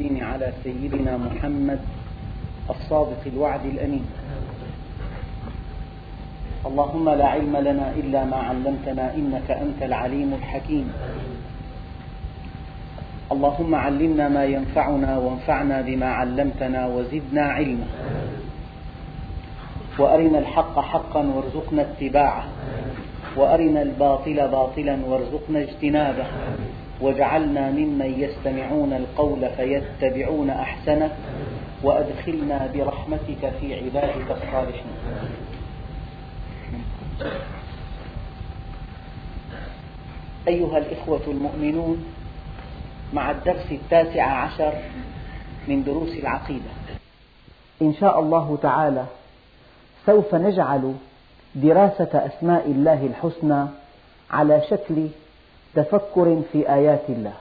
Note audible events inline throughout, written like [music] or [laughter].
والتسليم على سيدنا محمد الصادق الوعد الأمين. اللهم لا علم لنا إلا ما علمتنا إنك أنت العليم الحكيم. اللهم علمنا ما ينفعنا وانفعنا بما علمتنا وزدنا علما. وأرنا الحق حقا وارزقنا اتباعه. وأرنا الباطل باطلا وارزقنا اجتنابه. واجعلنا ممن يستمعون القول فيتبعون أحسنه وأدخلنا برحمتك في عبادك الصالحين. أيها الإخوة المؤمنون مع الدرس التاسع عشر من دروس العقيدة. إن شاء الله تعالى سوف نجعل دراسة أسماء الله الحسنى على شكل تفكر في آيات الله.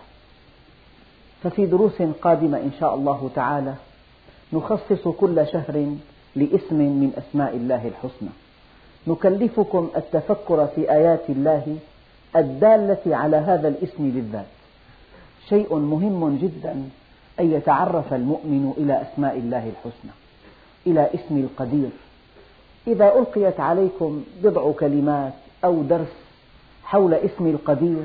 ففي دروس قادمة إن شاء الله تعالى نخصص كل شهر لاسم من أسماء الله الحسنى. نكلفكم التفكر في آيات الله الدالة على هذا الاسم بالذات. شيء مهم جدا أن يتعرف المؤمن إلى أسماء الله الحسنى إلى اسم القدير. إذا ألقيت عليكم بضع كلمات أو درس حول اسم القدير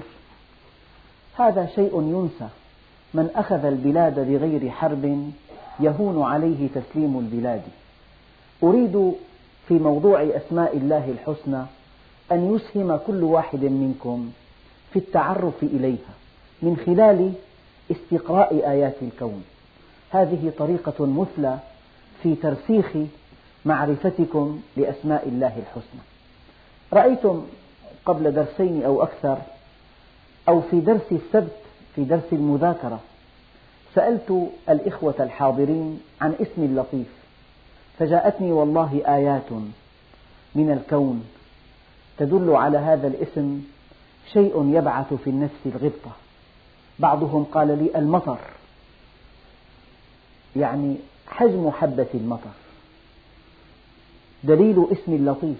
هذا شيء ينسى. من أخذ البلاد بغير حرب يهون عليه تسليم البلاد. أريد في موضوع أسماء الله الحسنى أن يسهم كل واحد منكم في التعرف إليها من خلال استقراء آيات الكون. هذه طريقة مثلى في ترسيخ معرفتكم لأسماء الله الحسنى. رأيتم قبل درسين أو أكثر أو في درس السبت في درس المذاكرة. سألت الإخوة الحاضرين عن اسم اللطيف فجاءتني والله آيات من الكون تدل على هذا الاسم شيء يبعث في النفس الغبطة. بعضهم قال لي المطر يعني حجم حبة المطر. دليل اسم اللطيف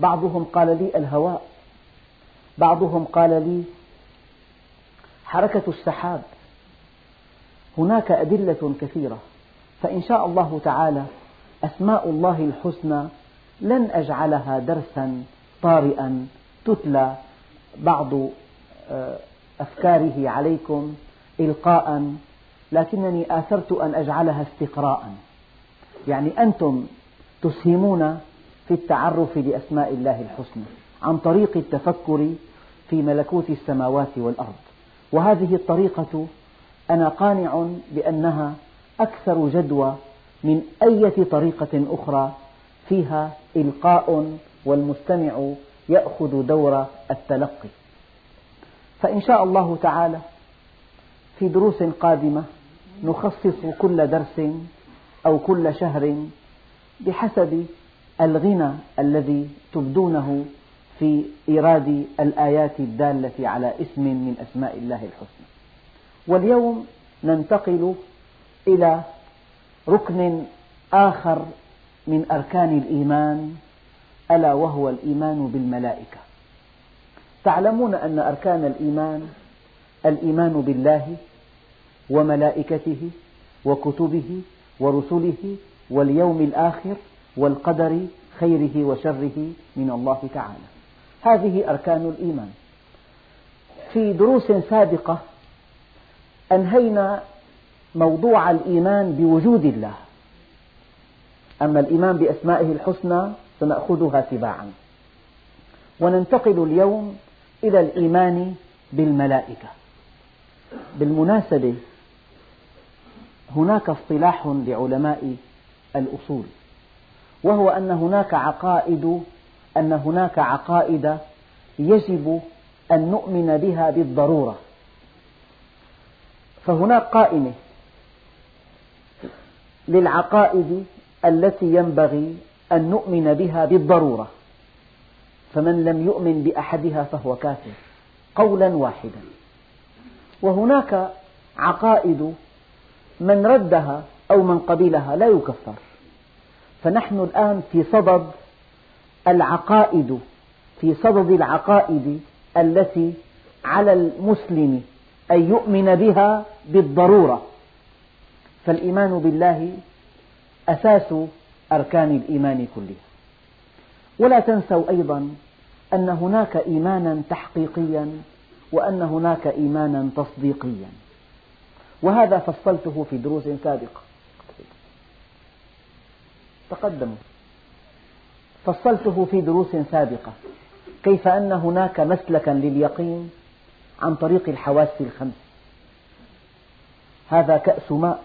بعضهم قال لي الهواء بعضهم قال لي حركة السحاب. هناك أدلة كثيرة فإن شاء الله تعالى أسماء الله الحسنى لن أجعلها درسا طارئا تتلى بعض أفكاره عليكم إلقاء لكنني آثرت أن أجعلها استقراء. يعني أنتم تسهمون في التعرف لأسماء الله الحسنى عن طريق التفكر في ملكوت السماوات والأرض. وهذه الطريقة أنا قانع بأنها أكثر جدوى من أية طريقة أخرى فيها إلقاء والمستمع يأخذ دور التلقي. فإن شاء الله تعالى في دروس قادمة نخصص كل درس أو كل شهر بحسب الغنى الذي تبدونه في إيراد الآيات الدالة على اسم من أسماء الله الحسنى. واليوم ننتقل إلى ركن آخر من أركان الإيمان ألا وهو الإيمان بالملائكة. تعلمون أن أركان الإيمان الإيمان بالله وملائكته وكتبه ورسله واليوم الآخر والقدر خيره وشره من الله تعالى. هذه أركان الإيمان. في دروس سابقة أنهينا موضوع الإيمان بوجود الله. أما الإيمان بأسمائه الحسنى سنأخذها تباعا وننتقل اليوم إلى الإيمان بالملائكة. بالمناسبة هناك اصطلاح لعلماء الأصول وهو أن هناك عقائد أن هناك عقائد يجب أن نؤمن بها بالضرورة. فهناك قائمة للعقائد التي ينبغي أن نؤمن بها بالضرورة. فمن لم يؤمن بأحدها فهو كافر قولا واحدا. وهناك عقائد من ردها أو من قبلها لا يكفر. فنحن الآن في صدد العقائد في صدد العقائد التي على المسلم أن يؤمن بها بالضرورة. فالإيمان بالله أساس أركان الإيمان كلها. ولا تنسوا أيضا أن هناك إيمانا تحقيقيا وأن هناك إيمانا تصديقيا. وهذا فصلته في دروس سابقة. تقدموا. فصلته في دروس سابقة. كيف أن هناك مسلكا لليقين عن طريق الحواس الخمس. هذا كأس ماء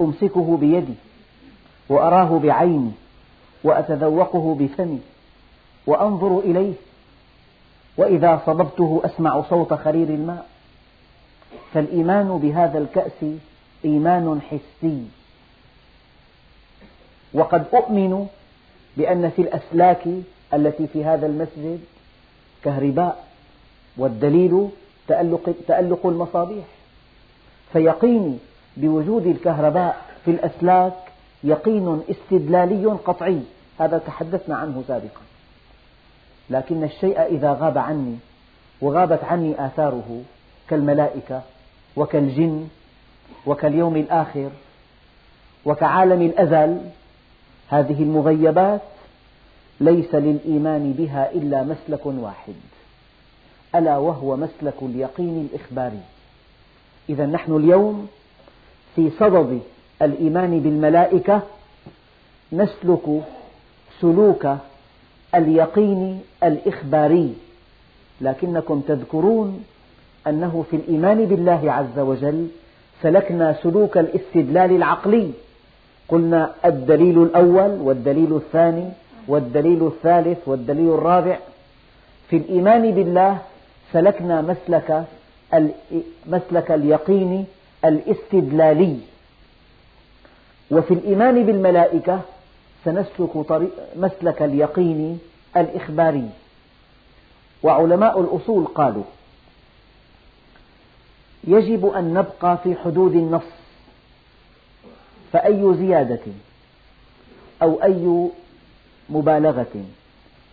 أمسكه بيدي وأراه بعيني وأتذوقه بفمي وأنظر إليه وإذا صببته أسمع صوت خرير الماء. فالإيمان بهذا الكأس إيمان حسي. وقد أؤمن بأن في الأسلاك التي في هذا المسجد كهرباء والدليل تألق, تألق المصابيح. فيقيني بوجود الكهرباء في الأسلاك يقين استدلالي قطعي. هذا تحدثنا عنه سابقا. لكن الشيء إذا غاب عني وغابت عني آثاره كالملائكة وكالجن وكاليوم الآخر وكعالم الأزل هذه المغيبات ليس للإيمان بها إلا مسلك واحد ألا وهو مسلك اليقين الإخباري. إذا نحن اليوم في صدد الإيمان بالملائكة نسلك سلوك اليقين الإخباري. لكنكم تذكرون أنه في الإيمان بالله عز وجل سلكنا سلوك الاستدلال العقلي. قلنا الدليل الأول والدليل الثاني والدليل الثالث والدليل الرابع. في الإيمان بالله سلكنا مسلك مسلك اليقين الاستدلالي. وفي الإيمان بالملائكة سنسلك طريق مسلك اليقين الإخباري. وعلماء الأصول قالوا يجب أن نبقى في حدود النص. فأي زيادة؟ أو أي مبالغة؟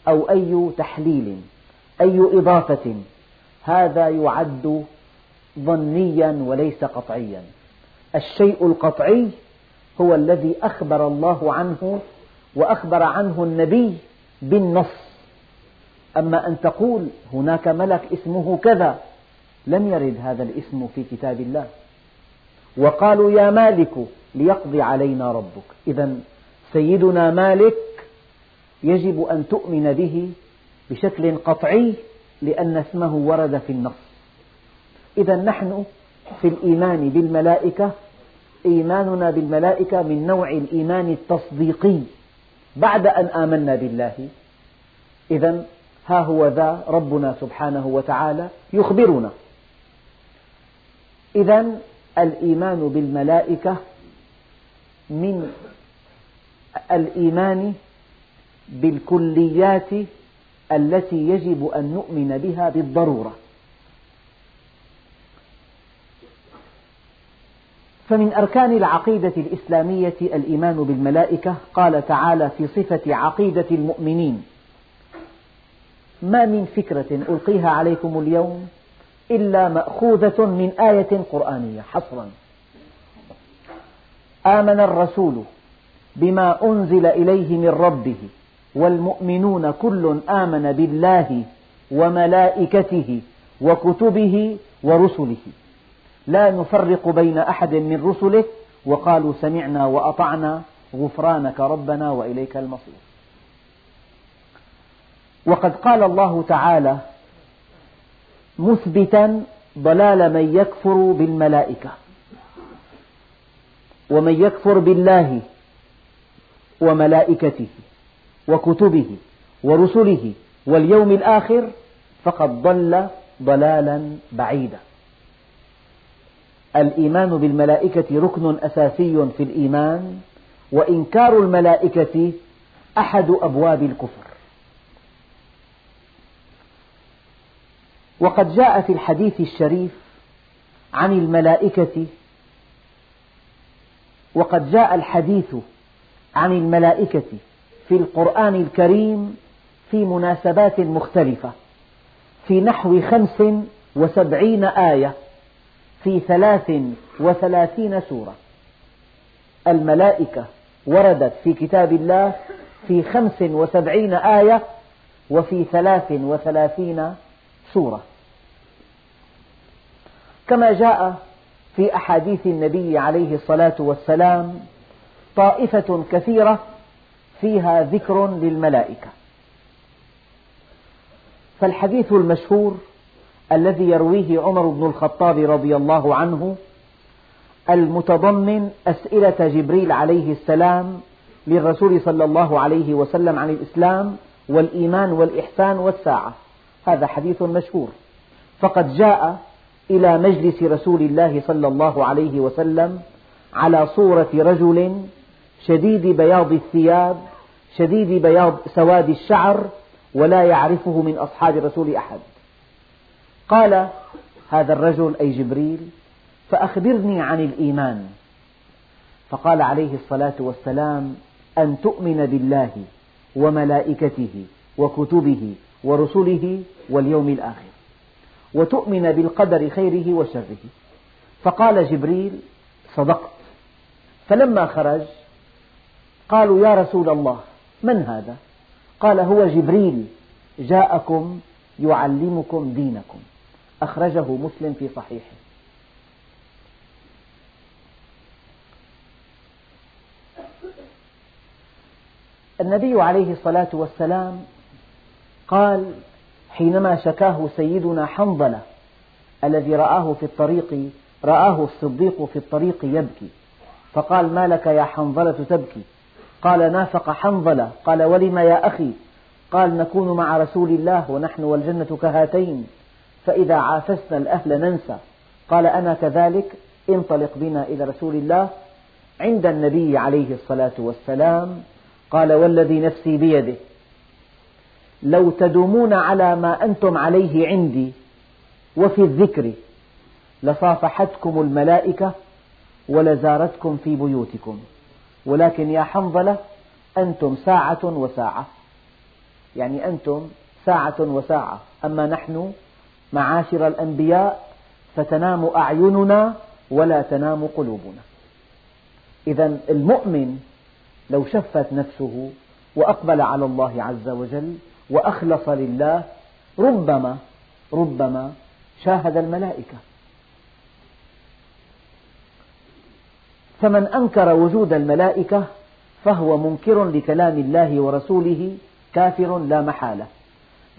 أو أي تحليل؟ أي إضافة؟ هذا يعد ظنيا وليس قطعيا. الشيء القطعي هو الذي أخبر الله عنه وأخبر عنه النبي بالنص. أما أن تقول هناك ملك اسمه كذا لم يرد هذا الاسم في كتاب الله. وقالوا يا مالك ليقضي علينا ربك. إذا سيدنا مالك يجب أن تؤمن به بشكل قطعي لأن اسمه ورد في النص. إذا نحن في الإيمان بالملائكة إيماننا بالملائكة من نوع الإيمان التصديقي. بعد أن آمنا بالله إذا ها هو ذا ربنا سبحانه وتعالى يخبرنا. إذا الإيمان بالملائكة من الإيمان بالكليات التي يجب أن نؤمن بها بالضرورة. فمن أركان العقيدة الإسلامية الإيمان بالملائكة قال تعالى في صفة عقيدة المؤمنين ما من فكرة ألقيها عليكم اليوم إلا مأخوذة من آية قرآنية حصرا. آمن الرسول بما أنزل إليه من ربه والمؤمنون كل آمن بالله وملائكته وكتبه ورسله. لا نفرق بين أحد من رسله وقالوا سمعنا وأطعنا غفرانك ربنا وإليك المصير. وقد قال الله تعالى مثبتا ضلال من يكفر بالملائكة. ومن يكفر بالله وملائكته وكتبه ورسله واليوم الآخر فقد ضل ضلالا بعيدا. الإيمان بالملائكة ركن أساسي في الإيمان وإنكار الملائكة أحد أبواب الكفر. وقد جاء في الحديث الشريف عن الملائكة وقد جاء الحديث عن الملائكة في القرآن الكريم في مناسبات مختلفة في نحو خمس وسبعين آية في ثلاث وثلاثين سورة. الملائكة وردت في كتاب الله في خمس وسبعين آية وفي ثلاث وثلاثين سورة. كما جاء في أحاديث النبي عليه الصلاة والسلام طائفة كثيرة فيها ذكر للملائكة. فالحديث المشهور الذي يرويه عمر بن الخطاب رضي الله عنه المتضمن أسئلة جبريل عليه السلام للرسول صلى الله عليه وسلم عن الإسلام والإيمان والإحسان والساعة. هذا حديث مشهور. فقد جاء إلى مجلس رسول الله صلى الله عليه وسلم على صورة رجل شديد بياض الثياب شديد بياض سواد الشعر ولا يعرفه من أصحاب الرسول أحد. قال هذا الرجل أي جبريل فأخبرني عن الإيمان. فقال عليه الصلاة والسلام أن تؤمن بالله وملائكته وكتبه ورسله واليوم الآخر. وتؤمن بالقدر خيره وشره. فقال جبريل صدقت. فلما خرج قالوا يا رسول الله من هذا؟ قال هو جبريل جاءكم يعلمكم دينكم. أخرجه مسلم في صحيحه. النبي عليه الصلاة والسلام قال حينما شكاه سيدنا حنظلة الذي رآه في الطريق رآه الصديق في الطريق يبكي. فقال ما لك يا حنظلة تبكي؟ قال نافق حنظلة. قال ولم يا أخي؟ قال نكون مع رسول الله ونحن والجنة كهاتين فإذا عافسنا الأهل ننسى. قال أنا كذلك؟ انطلق بنا إلى رسول الله عند النبي عليه الصلاة والسلام. قال والذي نفسي بيده. لو تدومون على ما أنتم عليه عندي وفي الذكر لصافحتكم الملائكة ولزارتكم في بيوتكم. ولكن يا حنظلة أنتم ساعة وساعة. يعني أنتم ساعة وساعة. أما نحن معاشر الأنبياء فتنام أعيننا ولا تنام قلوبنا. إذا المؤمن لو شفت نفسه وأقبل على الله عز وجل وأخلص لله ربما ربما شاهد الملائكة. فمن أنكر وجود الملائكة فهو منكر لكلام الله ورسوله كافر لا محالة.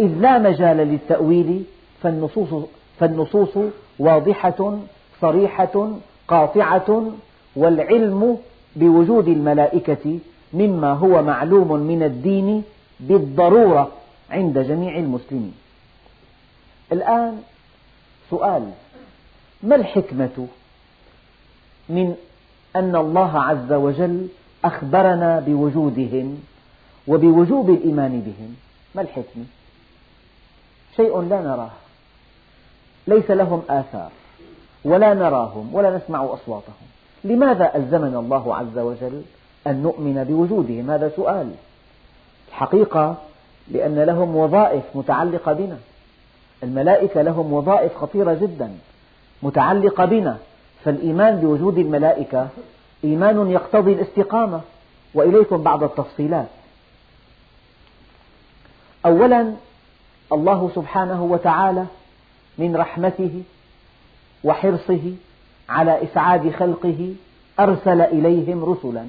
إذ لا مجال للتأويل فالنصوص, فالنصوص واضحة صريحة قاطعة والعلم بوجود الملائكة مما هو معلوم من الدين بالضرورة. عند جميع المسلمين. الآن سؤال ما الحكمة من أن الله عز وجل أخبرنا بوجودهم وبوجوب الإيمان بهم؟ ما الحكمة؟ شيء لا نراه. ليس لهم آثار ولا نراهم ولا نسمع أصواتهم. لماذا ألزمنا الله عز وجل أن نؤمن بوجودهم؟ هذا سؤال. الحقيقة لأن لهم وظائف متعلقة بنا. الملائكة لهم وظائف خطيرة جدا متعلقة بنا. فالإيمان بوجود الملائكة إيمان يقتضي الاستقامة. وإليكم بعض التفصيلات. أولا الله سبحانه وتعالى من رحمته وحرصه على إسعاد خلقه أرسل إليهم رسلا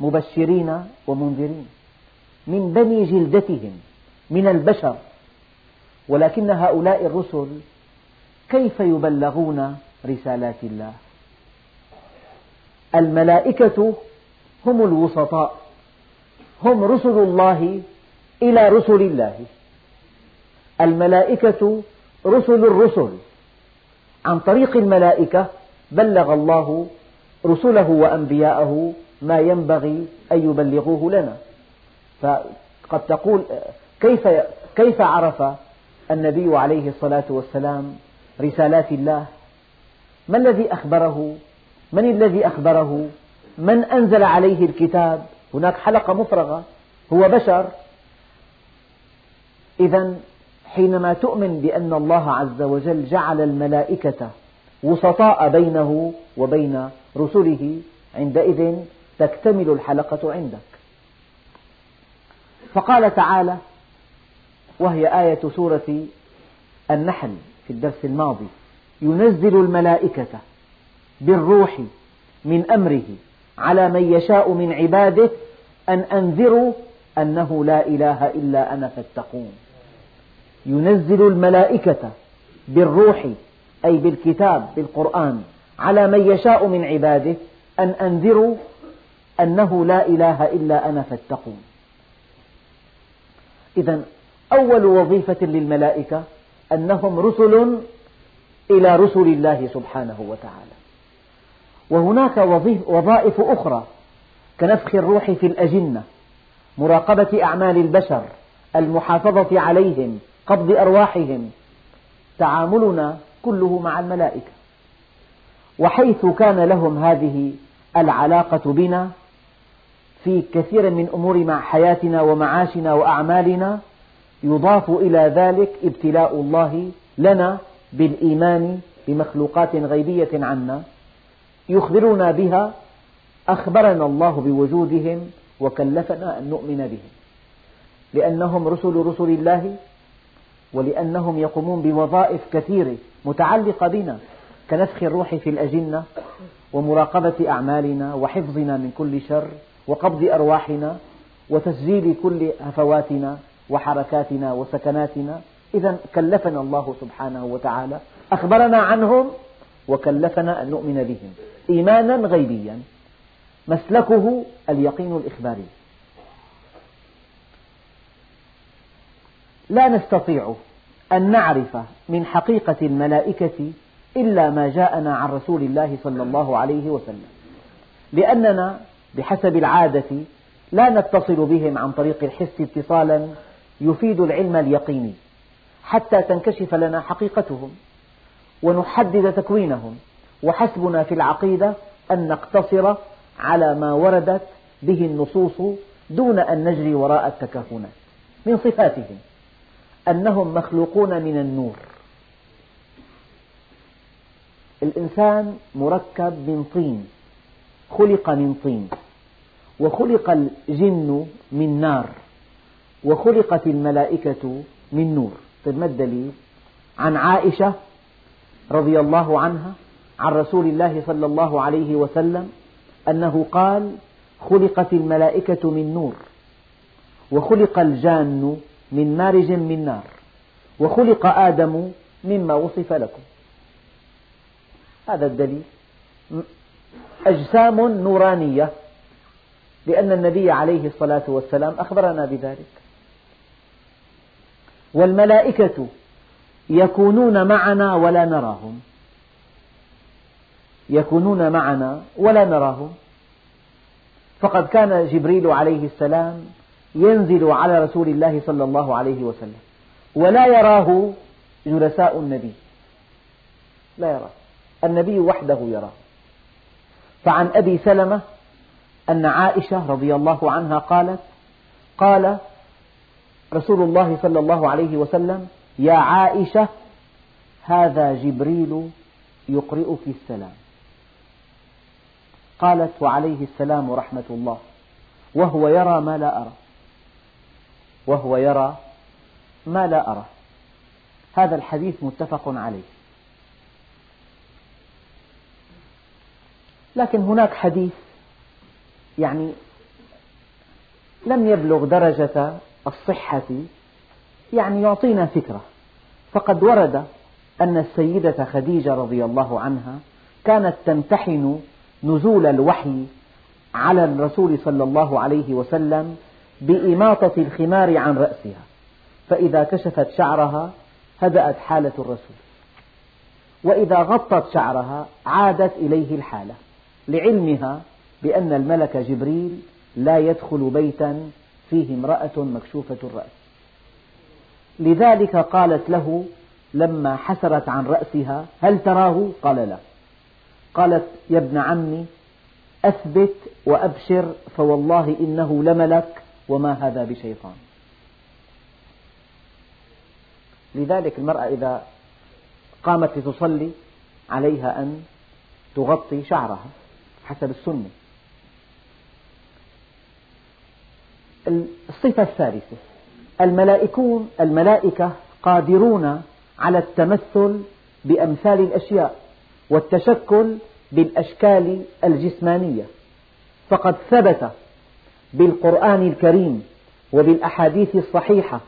مبشرين ومنذرين. من بني جلدتهم من البشر. ولكن هؤلاء الرسل كيف يبلغون رسالات الله؟ الملائكة هم الوسطاء هم رسل الله إلى رسل الله. الملائكة رسل الرسل. عن طريق الملائكة بلغ الله رسله وأنبياءه ما ينبغي أن يبلغوه لنا. فقد تقول كيف, كيف عرف النبي عليه الصلاة والسلام رسالات الله؟ ما الذي أخبره؟ من الذي أخبره؟ من أنزل عليه الكتاب؟ هناك حلقة مفرغة هو بشر. إذا حينما تؤمن بأن الله عز وجل جعل الملائكة وسطاء بينه وبين رسله عندئذ تكتمل الحلقة عندك فقال تعالى وهي آية سورة النحل في الدرس الماضي. ينزل الملائكة بالروح من أمره على من يشاء من عباده أن أنذروا أنه لا إله إلا أنا فاتقون. ينزل الملائكة بالروح أي بالكتاب بالقرآن على من يشاء من عباده أن أنذروا أنه لا إله إلا أنا فاتقون. إذا أول وظيفة للملائكة أنهم رسل إلى رسل الله سبحانه وتعالى. وهناك وظائف أخرى كنفخ الروح في الأجنة مراقبة أعمال البشر المحافظة عليهم قبض أرواحهم. تعاملنا كله مع الملائكة. وحيث كان لهم هذه العلاقة بنا في كثير من أمور مع حياتنا ومعاشنا وأعمالنا يضاف إلى ذلك ابتلاء الله لنا بالإيمان بمخلوقات غيبية عنا يخبرنا بها أخبرنا الله بوجودهم وكلفنا أن نؤمن بهم. لأنهم رسل رسل الله ولأنهم يقومون بوظائف كثيرة متعلقة بنا كنفخ الروح في الأجنة ومراقبة أعمالنا وحفظنا من كل شر. وقبض أرواحنا وتسجيل كل هفواتنا وحركاتنا وسكناتنا. إذا كلفنا الله سبحانه وتعالى أخبرنا عنهم وكلفنا أن نؤمن بهم. إيمانا غيبيا مسلكه اليقين الإخباري. لا نستطيع أن نعرف من حقيقة الملائكة إلا ما جاءنا عن رسول الله صلى الله عليه وسلم. لأننا بحسب العادة لا نتصل بهم عن طريق الحس اتصالا يفيد العلم اليقيني حتى تنكشف لنا حقيقتهم ونحدد تكوينهم وحسبنا في العقيدة أن نقتصر على ما وردت به النصوص دون أن نجري وراء التكهنات. من صفاتهم أنهم مخلوقون من النور. الإنسان مركب من طين خلق من طين وخلق الجن من نار وخلقت الملائكة من نور. طيب ما الدليل؟ عن عائشة رضي الله عنها عن رسول الله صلى الله عليه وسلم أنه قال خلقت الملائكة من نور وخلق الجان من مارج من نار وخلق آدم مما وصف لكم. هذا الدليل. أجسام نورانية لأن النبي عليه الصلاة والسلام أخبرنا بذلك. والملائكة يكونون معنا ولا نراهم. يكونون معنا ولا نراهم. فقد كان جبريل عليه السلام ينزل على رسول الله صلى الله عليه وسلم ولا يراه جلساء النبي. لا يراه. النبي وحده يراه. فعن أبي سلمة أن عائشة رضي الله عنها قالت قال رسول الله صلى الله عليه وسلم يا عائشة هذا جبريل يقرئك السلام. قالت وعليه السلام ورحمة الله وهو يرى ما لا أرى وهو يرى ما لا أرى. هذا الحديث متفق عليه. لكن هناك حديث يعني لم يبلغ درجة الصحة يعني يعطينا فكرة. فقد ورد أن السيدة خديجة رضي الله عنها كانت تمتحن نزول الوحي على الرسول صلى الله عليه وسلم بإماطة الخمار عن رأسها فإذا كشفت شعرها هدأت حالة الرسول وإذا غطت شعرها عادت إليه الحالة. لعلمها بأن الملك جبريل لا يدخل بيتا فيه امرأة مكشوفة الرأس. لذلك قالت له لما حسرت عن رأسها هل تراه؟ قال لا. قالت يا ابن عمي أثبت وأبشر فوالله إنه لملك وما هذا بشيطان. لذلك المرأة إذا قامت لتصلي عليها أن تغطي شعرها. حسب السنة. الصفة الثالثة. الملائكون الملائكة قادرون على التمثل بأمثال الأشياء والتشكل بالأشكال الجسمانية. فقد ثبت بالقرآن الكريم وبالأحاديث الصحيحة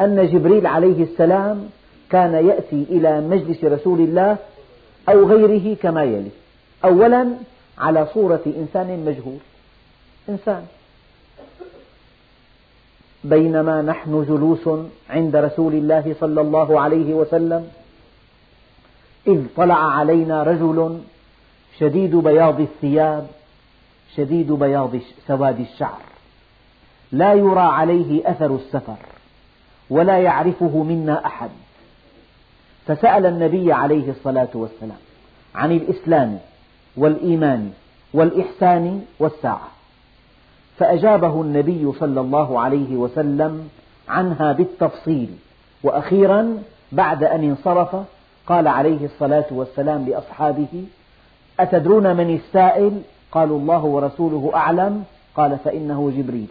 أن جبريل عليه السلام كان يأتي إلى مجلس رسول الله أو غيره كما يلي. أولا على صورة إنسان مجهول. إنسان. بينما نحن جلوس عند رسول الله صلى الله عليه وسلم إذ طلع علينا رجل شديد بياض الثياب شديد بياض سواد الشعر. لا يرى عليه أثر السفر ولا يعرفه منا أحد. فسأل النبي عليه الصلاة والسلام عن الإسلام. والإيمان والإحسان والساعة. فأجابه النبي صلى الله عليه وسلم عنها بالتفصيل. وأخيرا بعد أن انصرف قال عليه الصلاة والسلام لأصحابه أتدرون من السائل؟ قالوا الله ورسوله أعلم. قال فإنه جبريل.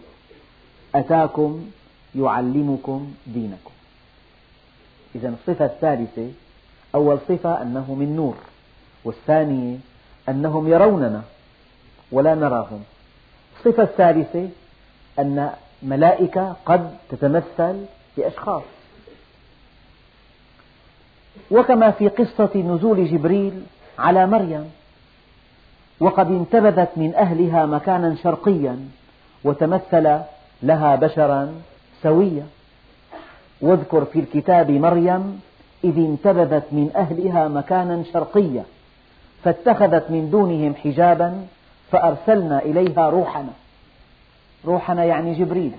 أتاكم يعلمكم دينكم. إذا الصفة الثالثة أول صفة أنه من نور. والثانية أنهم يروننا ولا نراهم. الصفة الثالثة أن ملائكة قد تتمثل بأشخاص. وكما في قصة نزول جبريل على مريم وقد انتبذت من أهلها مكانا شرقيا وتمثل لها بشرا سويا. واذكر في الكتاب مريم إذ انتبذت من أهلها مكانا شرقيا. فاتخذت من دونهم حجابا فأرسلنا إليها روحنا. روحنا يعني جبريل.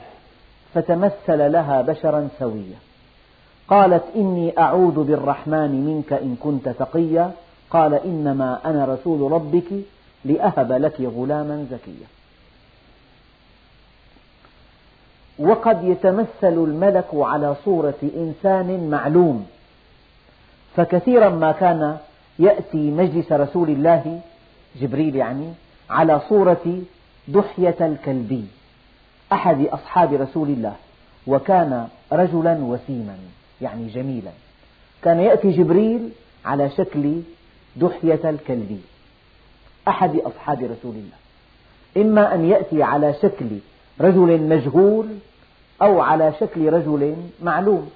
فتمثل لها بشرا سويا. قالت إني أعوذ بالرحمن منك إن كنت تقيا. قال إنما أنا رسول ربك لأهب لك غلاما زكيا. وقد يتمثل الملك على صورة إنسان معلوم. فكثيرا ما كان يأتي مجلس رسول الله جبريل يعني على صورة دحية الكلبي أحد أصحاب رسول الله وكان رجلا وسيما يعني جميلا. كان يأتي جبريل على شكل دحية الكلبي أحد أصحاب رسول الله. إما أن يأتي على شكل رجل مجهول أو على شكل رجل معلوم.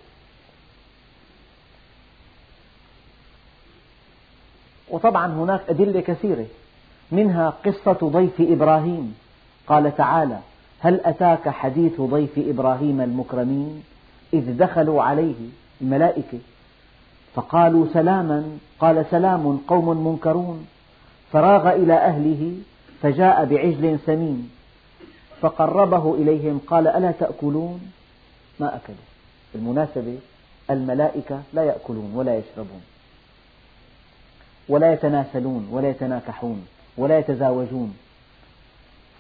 وطبعا هناك أدلة كثيرة. منها قصة ضيف إبراهيم. قال تعالى هل أتاك حديث ضيف إبراهيم المكرمين؟ إذ دخلوا عليه الملائكة. فقالوا سلاما. قال سلام قوم منكرون. فراغ إلى أهله فجاء بعجل سمين. فقربه إليهم قال ألا تأكلون؟ ما أكلوا. بالمناسبة الملائكة لا يأكلون ولا يشربون. ولا يتناسلون ولا يتناكحون ولا يتزاوجون.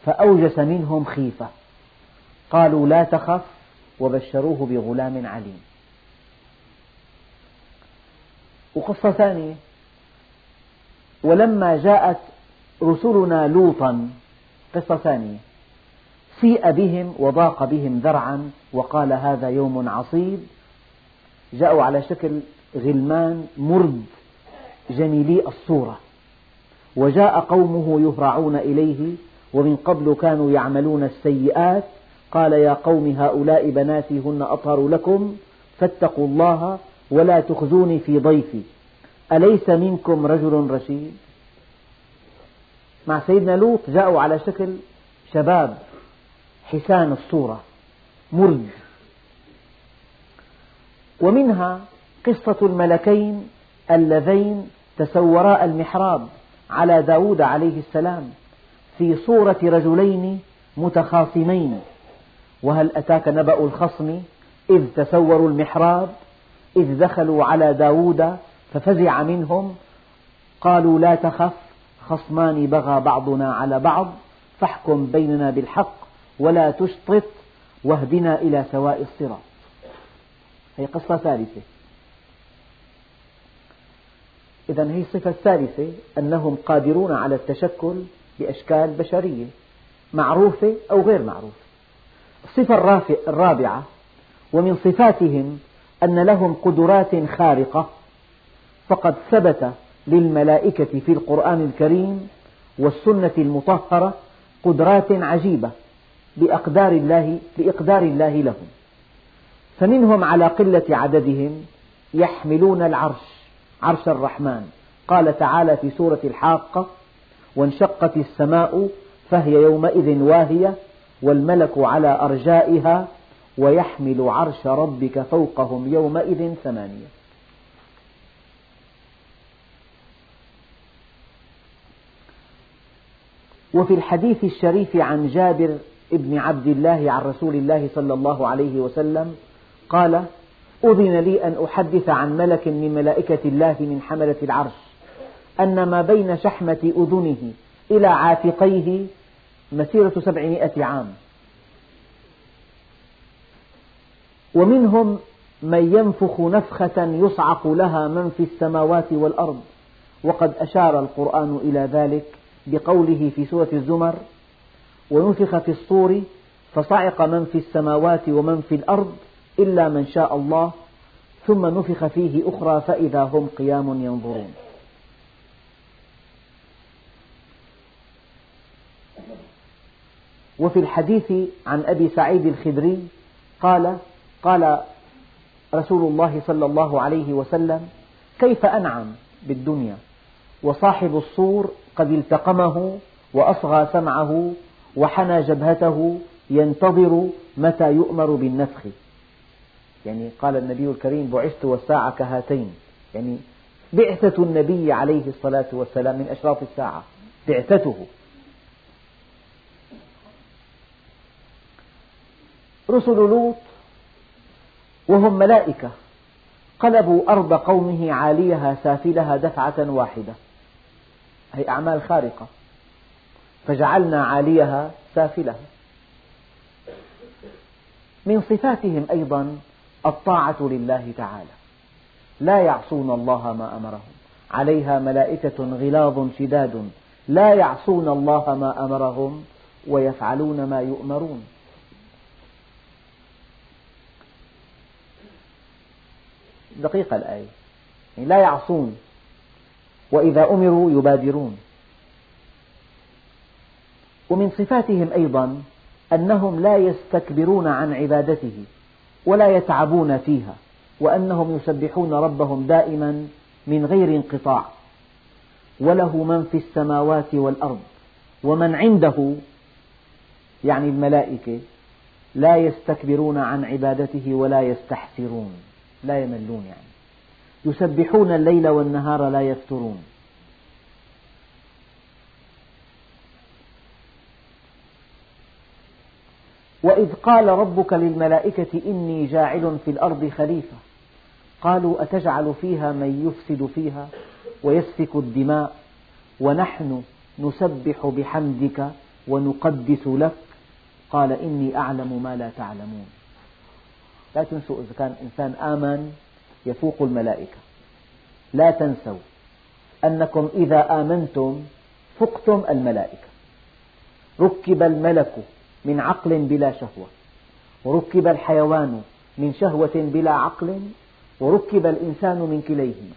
فأوجس منهم خيفة. قالوا لا تخف وبشروه بغلام عليم. وقصة ثانية. ولما جاءت رسلنا لوطا قصة ثانية. سيء بهم وضاق بهم ذرعا وقال هذا يوم عصيب. جاءوا على شكل غلمان مرد جميلي الصورة. وجاء قومه يهرعون إليه ومن قبل كانوا يعملون السيئات. قال يا قوم هؤلاء بناتي هن أطهر لكم فاتقوا الله ولا تخزوني في ضيفي. أليس منكم رجل رشيد؟ مع سيدنا لوط جاءوا على شكل شباب حسان الصورة مرد ومنها قصة الملكين اللذين تسورا المحراب على داود عليه السلام في صورة رجلين متخاصمين. وهل أتاك نبأ الخصم إذ تسوروا المحراب إذ دخلوا على داود ففزع منهم؟ قالوا لا تخف خصمان بغى بعضنا على بعض فاحكم بيننا بالحق ولا تشطط واهدنا إلى سواء الصراط. هي قصة ثالثة. إذا هي الصفة الثالثة أنهم قادرون على التشكل بأشكال بشرية معروفة أو غير معروفة. الصفة الرابعة ومن صفاتهم أن لهم قدرات خارقة فقد ثبت للملائكة في القرآن الكريم والسنة المطهرة قدرات عجيبة بأقدار الله, بإقدار الله لهم. فمنهم على قلة عددهم يحملون العرش. عرش الرحمن. قال تعالى في سورة الحاقة وانشقت السماء فهي يومئذ واهية والملك على أرجائها ويحمل عرش ربك فوقهم يومئذ ثمانية. وفي الحديث الشريف عن جابر بن عبد الله عن رسول الله صلى الله عليه وسلم قال أذن لي أن أحدث عن ملك من ملائكة الله من حملة العرش أن ما بين شحمة أذنه إلى عاتقيه مسيرة سبعمائة عام. ومنهم من ينفخ نفخة يصعق لها من في السماوات والأرض. وقد أشار القرآن إلى ذلك بقوله في سورة الزمر ونفخ في الصور فصعق من في السماوات ومن في الأرض إلا من شاء الله ثم نفخ فيه أخرى فإذا هم قيام ينظرون. وفي الحديث عن أبي سعيد الخدري قال قال رسول الله صلى الله عليه وسلم كيف أنعم بالدنيا؟ وصاحب الصور قد التقمه وأصغى سمعه وحنى جبهته ينتظر متى يؤمر بالنفخ. يعني قال النبي الكريم بعثت والساعة كهاتين. يعني بعثة النبي عليه الصلاة والسلام من أشراف الساعة. بعثته. رسل لوط وهم ملائكة قلبوا أرض قومه عاليها سافلها دفعة واحدة. هي أعمال خارقة. فجعلنا عاليها سافلها. من صفاتهم أيضا الطاعة لله تعالى. لا يعصون الله ما أمرهم. عليها ملائكة غلاظ شداد. لا يعصون الله ما أمرهم ويفعلون ما يؤمرون. دقيقة الآية. يعني لا يعصون. وإذا أمروا يبادرون. ومن صفاتهم أيضا أنهم لا يستكبرون عن عبادته. ولا يتعبون فيها وأنهم يسبحون ربهم دائما من غير انقطاع. وله من في السماوات والأرض ومن عنده يعني الملائكة لا يستكبرون عن عبادته ولا يستحسرون لا يملون يعني. يسبحون الليل والنهار لا يفترون. وإذ قال ربك للملائكة إني جاعل في الأرض خليفة. قالوا أتجعل فيها من يفسد فيها ويسفك الدماء ونحن نسبح بحمدك ونقدس لك. قال إني أعلم ما لا تعلمون. لا تنسوا إذا كان إنسان آمن يفوق الملائكة. لا تنسوا أنكم إذا آمنتم فقتم الملائكة. ركب الملك من عقل بلا شهوة. وركب الحيوان من شهوة بلا عقل وركب الإنسان من كليهما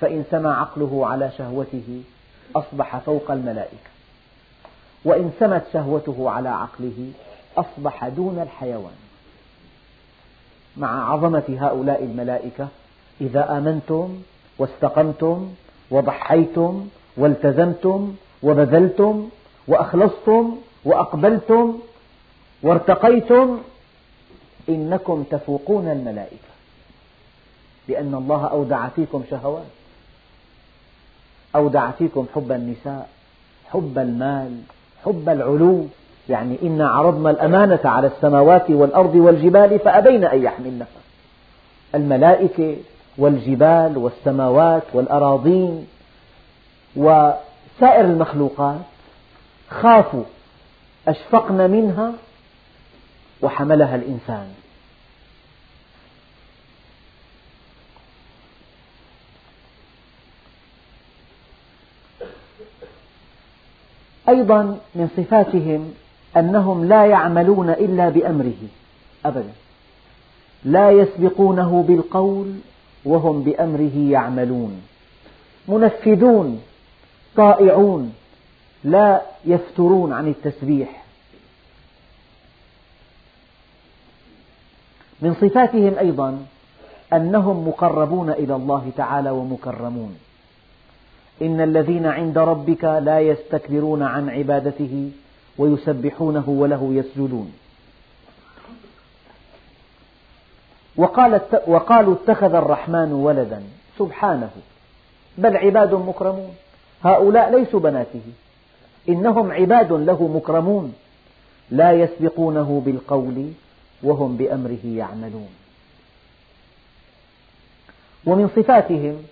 فإن سمى عقله على شهوته أصبح فوق الملائكة. وإن سمت شهوته على عقله أصبح دون الحيوان. مع عظمة هؤلاء الملائكة إذا آمنتم واستقمتم وضحيتم والتزمتم وبذلتم وأخلصتم وأقبلتم وارتقيتم إنكم تفوقون الملائكة. لأن الله أودع فيكم شهوات أودع فيكم حب النساء حب المال حب العلو. يعني إنا عرضنا الأمانة على السماوات والأرض والجبال فأبين أن يحملنها. الملائكة والجبال والسماوات والأراضين وسائر المخلوقات خافوا أشفقن منها وحملها الإنسان. أيضا من صفاتهم أنهم لا يعملون إلا بأمره أبدا. لا يسبقونه بالقول وهم بأمره يعملون. منفذون طائعون لا يفترون عن التسبيح. من صفاتهم أيضا أنهم مقربون إلى الله تعالى ومكرمون. إن الذين عند ربك لا يستكبرون عن عبادته ويسبحونه وله يسجدون. وقالوا اتخذ الرحمن ولدا. سبحانه. بل عباد مكرمون. هؤلاء ليسوا بناته. إنهم عباد له مكرمون لا يسبقونه بالقول وهم بأمره يعملون. ومن صفاتهم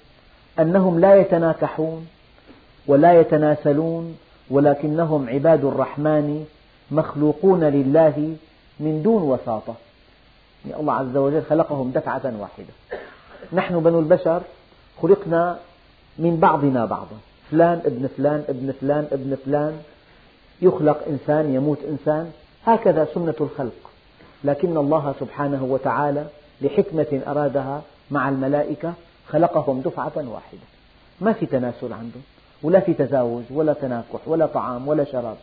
أنهم لا يتناكحون ولا يتناسلون ولكنهم عباد الرحمن مخلوقون لله من دون وساطة. يعني الله عز وجل خلقهم دفعة واحدة. نحن بنو البشر خلقنا من بعضنا بعضا. فلان ابن فلان ابن فلان ابن فلان يخلق إنسان يموت إنسان هكذا سنة الخلق. لكن الله سبحانه وتعالى لحكمة أرادها مع الملائكة خلقهم دفعة واحدة. ما في تناسل عندهم ولا في تزاوج ولا تناكح ولا طعام ولا شراب.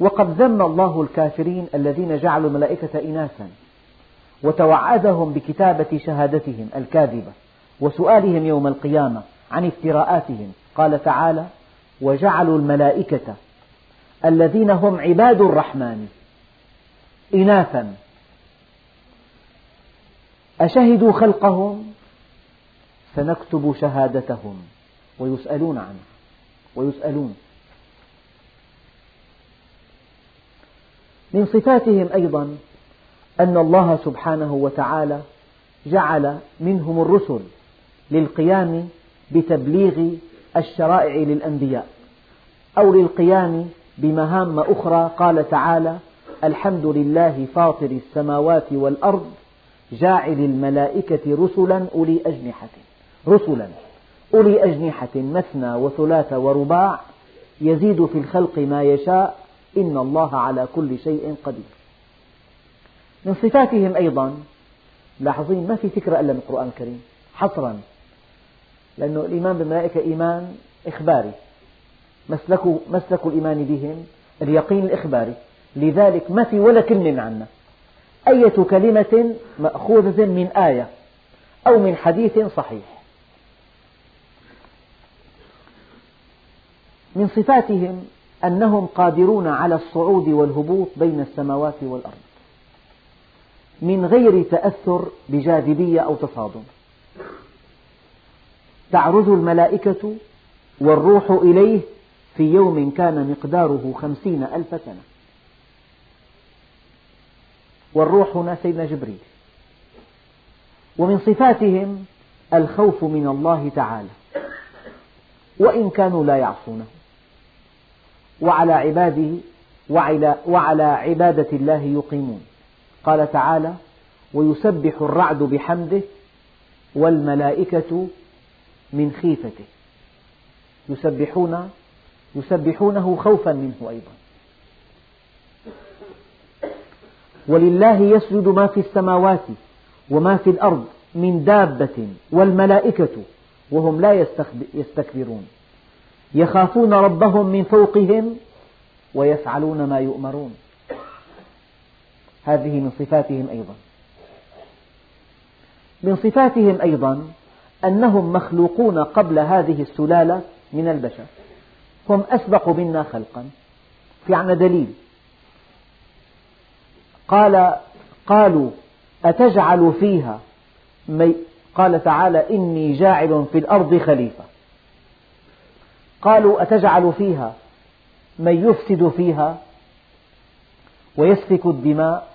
وقد ذم الله الكافرين الذين جعلوا الملائكة إناثا وتوعدهم بكتابة شهادتهم الكاذبة. وسؤالهم يوم القيامة عن افتراءاتهم. قال تعالى وجعلوا الملائكة الذين هم عباد الرحمن إناثا. أشهدوا خلقهم؟ سنكتب شهادتهم. ويسألون عنه. ويسألون. من صفاتهم أيضا أن الله سبحانه وتعالى جعل منهم الرسل للقيام بتبليغ الشرائع للأنبياء أو للقيام بمهام أخرى. قال تعالى الحمد لله فاطر السماوات والأرض جاعل الملائكة رسلا أولي أجنحة. رسلا. أولي أجنحة مثنى وثلاث ورباع يزيد في الخلق ما يشاء. إن الله على كل شيء قدير. من صفاتهم أيضا لاحظين ما في فكرة إلا من القرآن الكريم حصرا. لأن الإيمان بالملائكة إيمان إخباري. مسلك, مسلك الإيمان بهم اليقين الإخباري. لذلك ما في ولا كلمة عنا. أية كلمة مأخوذة من آية أو من حديث صحيح. من صفاتهم أنهم قادرون على الصعود والهبوط بين السماوات والأرض. من غير تأثر بجاذبية أو تصادم. تعرج الملائكة والروح إليه في يوم كان مقداره خمسين ألف سنة. والروح هنا سيدنا جبريل. ومن صفاتهم الخوف من الله تعالى. وإن كانوا لا يعصونه. وعلى عباده وعلى عبادة الله يقيمون. قال تعالى ويسبح الرعد بحمده والملائكة من خيفته. يسبحون يسبحونه خوفا منه أيضا. ولله يسجد ما في السماوات وما في الأرض من دابة والملائكة وهم لا يستكبرون. يخافون ربهم من فوقهم ويفعلون ما يؤمرون. هذه من صفاتهم أيضا. من صفاتهم أيضا أنهم مخلوقون قبل هذه السلالة من البشر. هم أسبق منا خلقا. في عنا دليل. قال قالوا أتجعل فيها؟ قال تعالى إني جاعل في الأرض خليفة. قالوا أتجعل فيها؟ من يفسد فيها؟ ويسفك الدماء؟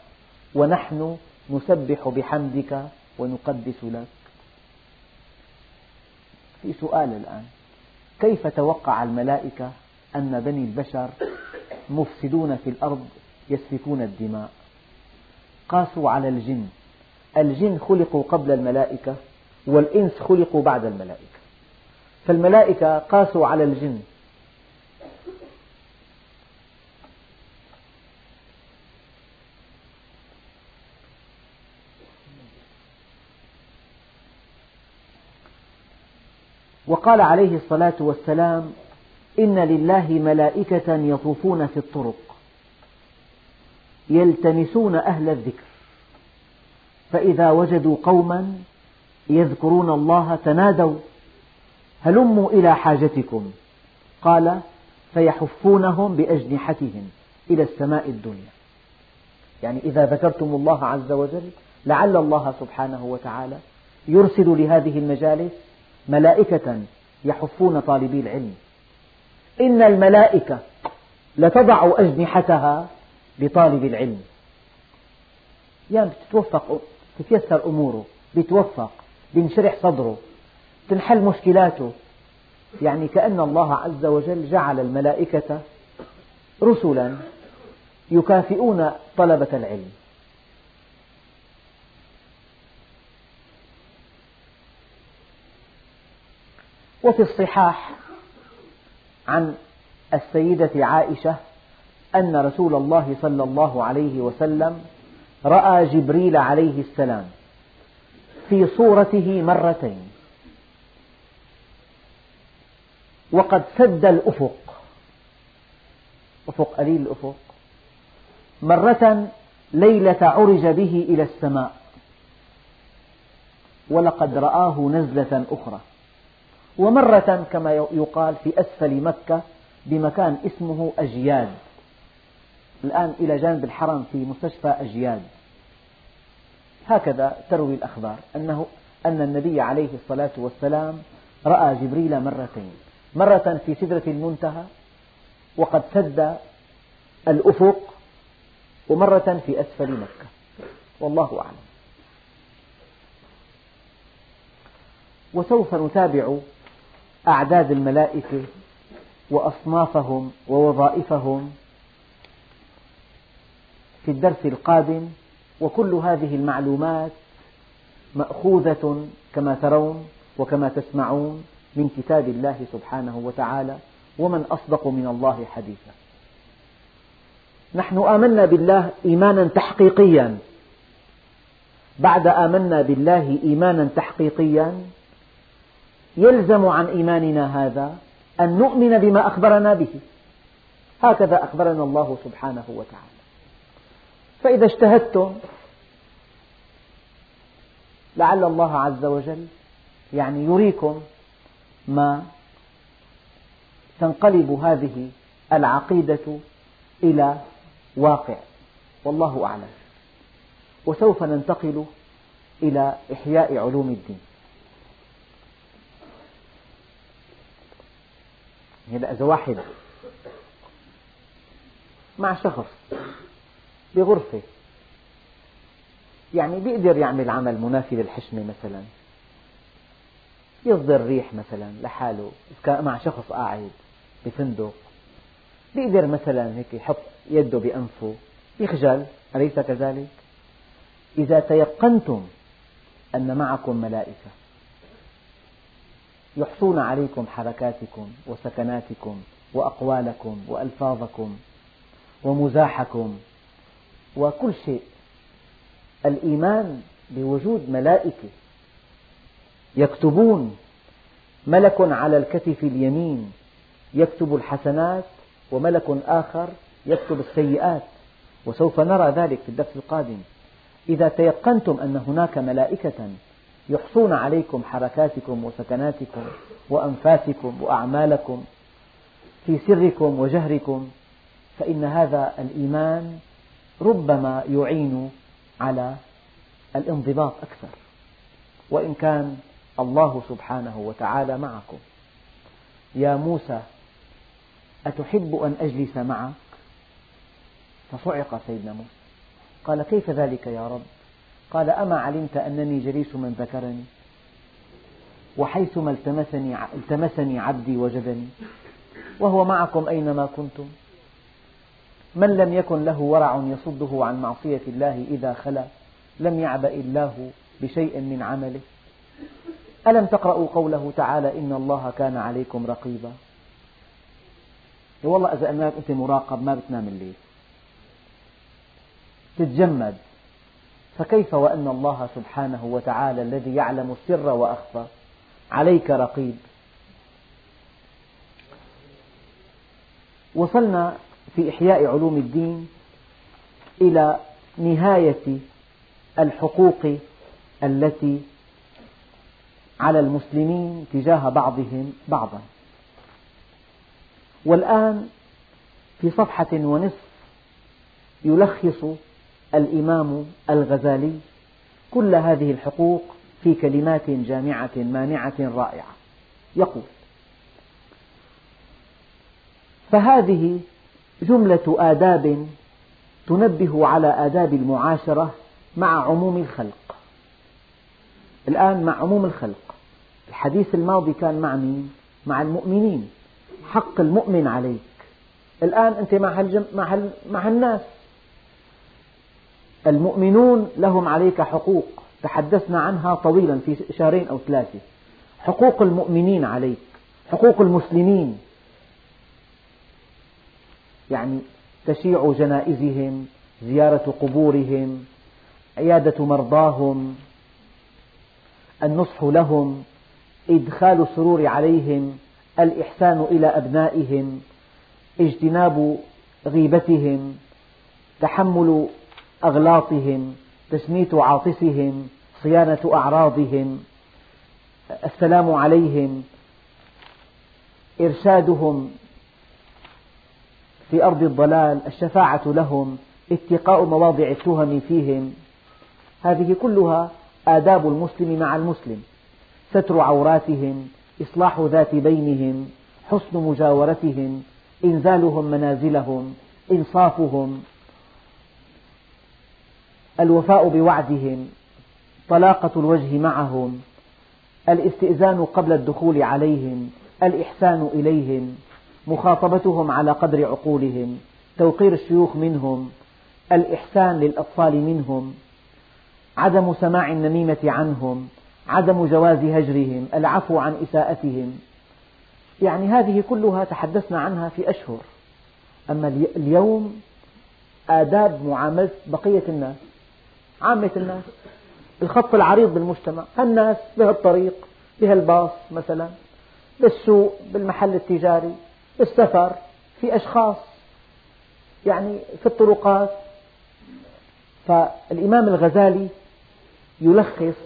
ونحن نسبح بحمدك ونقدس لك. في سؤال الآن. كيف توقع الملائكة أن بني البشر مفسدون في الأرض يسفكون الدماء؟ قاسوا على الجن. الجن خلقوا قبل الملائكة والإنس خلقوا بعد الملائكة. فالملائكة قاسوا على الجن. وقال عليه الصلاة والسلام إن لله ملائكة يطوفون في الطرق يلتمسون أهل الذكر فإذا وجدوا قوما يذكرون الله تنادوا هلموا إلى حاجتكم قال فيحفونهم بأجنحتهم إلى السماء الدنيا. يعني إذا ذكرتم الله عز وجل لعل الله سبحانه وتعالى يرسل لهذه المجالس ملائكة يحفون طالبي العلم. إن الملائكة لتضع أجنحتها لطالب العلم. يعني بتتوفق تتيسر أموره بيتوفق بينشرح صدره تنحل مشكلاته. يعني كأن الله عز وجل جعل الملائكة رسلا يكافئون طلبة العلم. وفي الصحاح عن السيدة عائشة أن رسول الله صلى الله عليه وسلم رأى جبريل عليه السلام في صورته مرتين. وقد سد الأفق. أفق قليل الأفق. مرة ليلة عرج به إلى السماء. ولقد رآه نزلة أخرى. ومرة كما يقال في أسفل مكة بمكان اسمه أجياد. الآن إلى جانب الحرم في مستشفى أجياد. هكذا تروي الأخبار أنه أن النبي عليه الصلاة والسلام رأى جبريل مرتين. مرة في سدرة المنتهى وقد سد الأفق ومرة في أسفل مكة. والله أعلم. وسوف نتابع أعداد الملائكة وأصنافهم ووظائفهم في الدرس القادم وكل هذه المعلومات مأخوذة كما ترون وكما تسمعون من كتاب الله سبحانه وتعالى ومن أصدق من الله حديثا. نحن آمنا بالله إيمانا تحقيقيا. بعد آمنا بالله إيمانا تحقيقيا يلزم عن إيماننا هذا أن نؤمن بما أخبرنا به. هكذا أخبرنا الله سبحانه وتعالى. فإذا اجتهدتم لعل الله عز وجل يعني يريكم ما تنقلب هذه العقيدة إلى واقع. والله أعلم. وسوف ننتقل إلى إحياء علوم الدين. هذا إذا واحد. مع شخص. بغرفة. يعني بيقدر يعمل عمل منافي للحشمة مثلا. يصدر ريح مثلا لحاله كان مع شخص قاعد بفندق. بيقدر مثلا هيك يحط يده بأنفه. يخجل أليس كذلك؟ إذا تيقنتم أن معكم ملائكة. يحصون عليكم حركاتكم وسكناتكم وأقوالكم وألفاظكم ومزاحكم وكل شيء. الإيمان بوجود ملائكة يكتبون ملك على الكتف اليمين يكتب الحسنات وملك آخر يكتب السيئات وسوف نرى ذلك في الدرس القادم. إذا تيقنتم أن هناك ملائكة يحصون عليكم حركاتكم وسكناتكم وأنفاسكم وأعمالكم في سركم وجهركم فإن هذا الإيمان ربما يعين على الانضباط أكثر. وإن كان الله سبحانه وتعالى معكم. يا موسى أتحب أن أجلس معك؟ فصعق سيدنا موسى. قال كيف ذلك يا رب؟ قال أما علمت أنني جليس من ذكرني؟ وحيثما التمسني, التمسني عبدي وجدني. وهو معكم أينما كنتم. من لم يكن له ورع يصده عن معصية الله إذا خلا لم يعبأ الله بشيء من عمله. ألم تقرأوا قوله تعالى إن الله كان عليكم رقيبا؟ والله إذا أنت مراقب ما بتنام الليل. تتجمد. فكيف وأن الله سبحانه وتعالى الذي يعلم السر وأخفى؟ عليك رقيب. وصلنا في إحياء علوم الدين إلى نهاية الحقوق التي على المسلمين تجاه بعضهم بعضا. والآن في صفحة ونصف يلخص الإمام الغزالي كل هذه الحقوق في كلمات جامعة مانعة رائعة يقول فهذه جملة آداب تنبه على آداب المعاشرة مع عموم الخلق الآن مع عموم الخلق الحديث الماضي كان مع مين؟ مع المؤمنين حق المؤمن عليك الآن أنت مع. مع. مع الناس المؤمنون لهم عليك حقوق. تحدثنا عنها طويلا في شهرين أو ثلاثة. حقوق المؤمنين عليك. حقوق المسلمين. يعني تشييع جنائزهم زيارة قبورهم عيادة مرضاهم النصح لهم إدخال السرور عليهم الإحسان إلى أبنائهم اجتناب غيبتهم تحمل أغلاطهم تشميت عاطسهم صيانة أعراضهم السلام عليهم إرشادهم في أرض الضلال الشفاعة لهم اتقاء مواضع التهم فيهم. هذه كلها آداب المسلم مع المسلم. ستر عوراتهم إصلاح ذات بينهم حسن مجاورتهم إنزالهم منازلهم إنصافهم. الوفاء بوعدهم طلاقة الوجه معهم الاستئذان قبل الدخول عليهم الإحسان إليهم مخاطبتهم على قدر عقولهم توقير الشيوخ منهم الإحسان للأطفال منهم عدم سماع النميمة عنهم عدم جواز هجرهم العفو عن إساءتهم. يعني هذه كلها تحدثنا عنها في أشهر. أما اليوم آداب معاملة بقية الناس. عامة الناس الخط العريض بالمجتمع الناس بهالطريق بهالباص مثلا بالسوق بالمحل التجاري بالسفر في أشخاص يعني في الطرقات. فالإمام الغزالي يلخص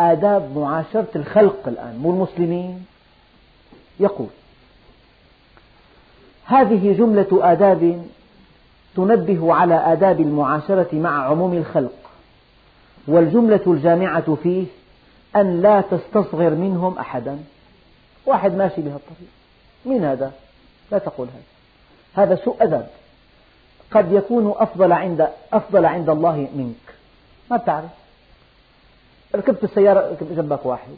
آداب معاشرة الخلق الآن مو المسلمين. يقول هذه جملة آداب تنبه على آداب المعاشرة مع عموم الخلق. والجملة الجامعة فيه أن لا تستصغر منهم أحدا. واحد ماشي بهالطريق مين هذا؟ لا تقول هذا. هذا سوء أدب. قد يكون أفضل عند أفضل عند الله منك. ما بتعرف. ركبت السيارة جنبك واحد.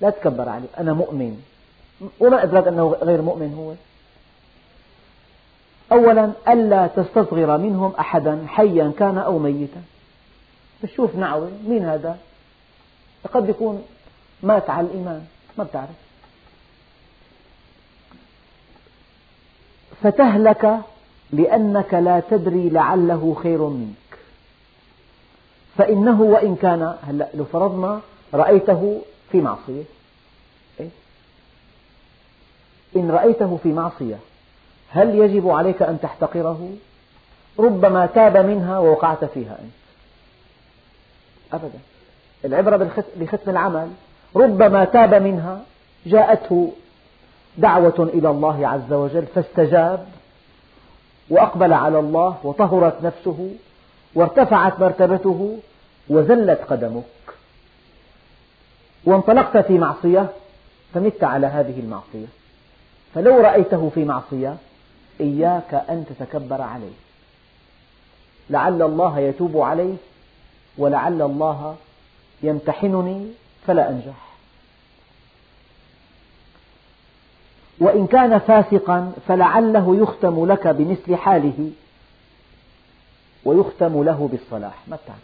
لا تكبر عليه. أنا مؤمن. وما أدرك أنه غير مؤمن هو. أولا ألا تستصغر منهم أحدا حيا كان أو ميتا. تشوف نعوة مين هذا؟ قد يكون مات على الإيمان ما بتعرف. فتهلك لأنك لا تدري لعله خير منك. فإنه وإن كان هلا لو فرضنا رأيته في معصية. إيه؟ إن رأيته في معصية هل يجب عليك أن تحتقره؟ ربما تاب منها ووقعت فيها أنت. أبدا. العبرة بختم العمل ربما تاب منها جاءته دعوة إلى الله عز وجل فاستجاب وأقبل على الله وطهرت نفسه وارتفعت مرتبته وزلت قدمك. وانطلقت في معصية فمت على هذه المعصية. فلو رأيته في معصية إياك أن تتكبر عليه. لعل الله يتوب عليه ولعل الله يمتحنني فلا أنجح. وإن كان فاسقا فلعله يختم لك بمثل حاله ويختم له بالصلاح. ما بتعرف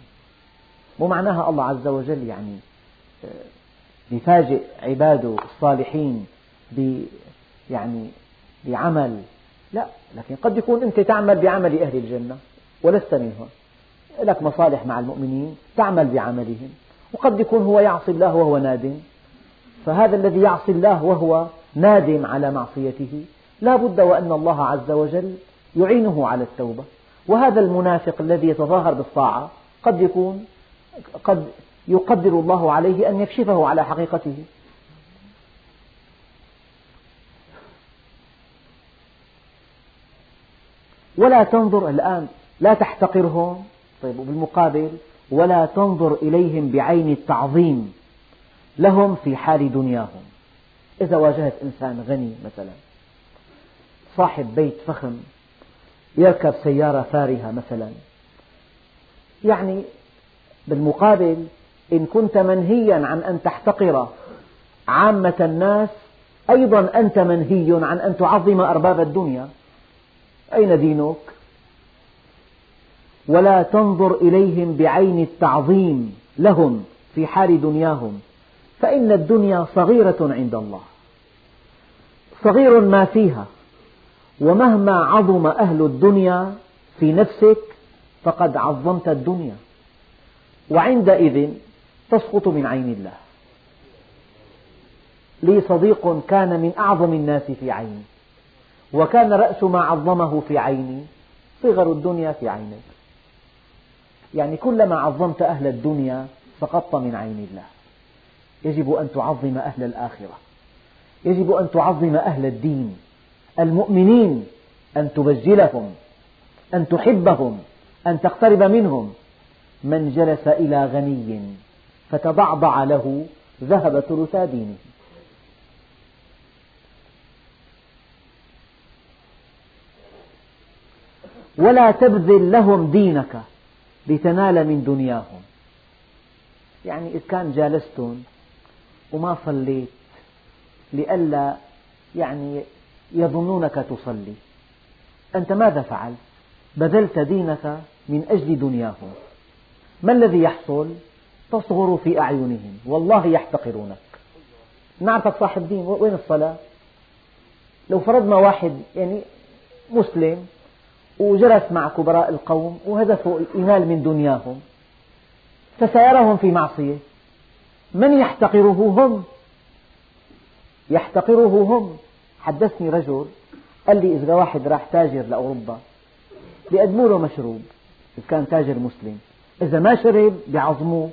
مو معناها الله عز وجل يعني يفاجئ عباده الصالحين ب يعني بعمل. لا لكن قد يكون أنت تعمل بعمل أهل الجنة ولست منهم. لك مصالح مع المؤمنين تعمل بعملهم وقد يكون هو يعصي الله وهو نادم. فهذا الذي يعصي الله وهو نادم على معصيته لا بد وأن الله عز وجل يعينه على التوبة. وهذا المنافق الذي يتظاهر بالطاعة قد يكون قد يقدر الله عليه أن يكشفه على حقيقته. ولا تنظر الآن لا تحتقرهم. طيب وبالمقابل ولا تنظر إليهم بعين التعظيم لهم في حال دنياهم إذا واجهت إنسان غني مثلا صاحب بيت فخم يركب سيارة فارهة مثلا يعني بالمقابل إن كنت منهيا عن أن تحتقر عامة الناس أيضا أنت منهي عن أن تعظم أرباب الدنيا أين دينك؟ ولا تنظر إليهم بعين التعظيم لهم في حال دنياهم فإن الدنيا صغيرة عند الله صغير ما فيها ومهما عظم أهل الدنيا في نفسك فقد عظمت الدنيا وعندئذ تسقط من عين الله. لي صديق كان من أعظم الناس في عيني وكان رأس ما عظمه في عيني صغر الدنيا في عينيك يعني كلما عظمت أهل الدنيا سقطت من عين الله. يجب أن تعظم أهل الآخرة. يجب أن تعظم أهل الدين. المؤمنين أن تبجلهم أن تحبهم أن تقترب منهم. من جلس إلى غني فتضعضع له ذهب ثلثا دينه. ولا تبذل لهم دينك. لتنال من دنياهم يعني إذا كان جالستهم وما صليت لئلا يعني يظنونك تصلي أنت ماذا فعلت؟ بذلت دينك من أجل دنياهم ما الذي يحصل؟ تصغر في أعينهم والله يحتقرونك نعرفك صاحب دين وين الصلاة؟ لو فرضنا واحد يعني مسلم وجلس مع كبراء القوم وهدفه ينال من دنياهم. فسيرهم في معصية. من يحتقره هم؟ يحتقره هم. حدثني رجل قال لي إذا واحد راح تاجر لأوروبا بيقدموا له مشروب إذا كان تاجر مسلم. إذا ما شرب بيعظموه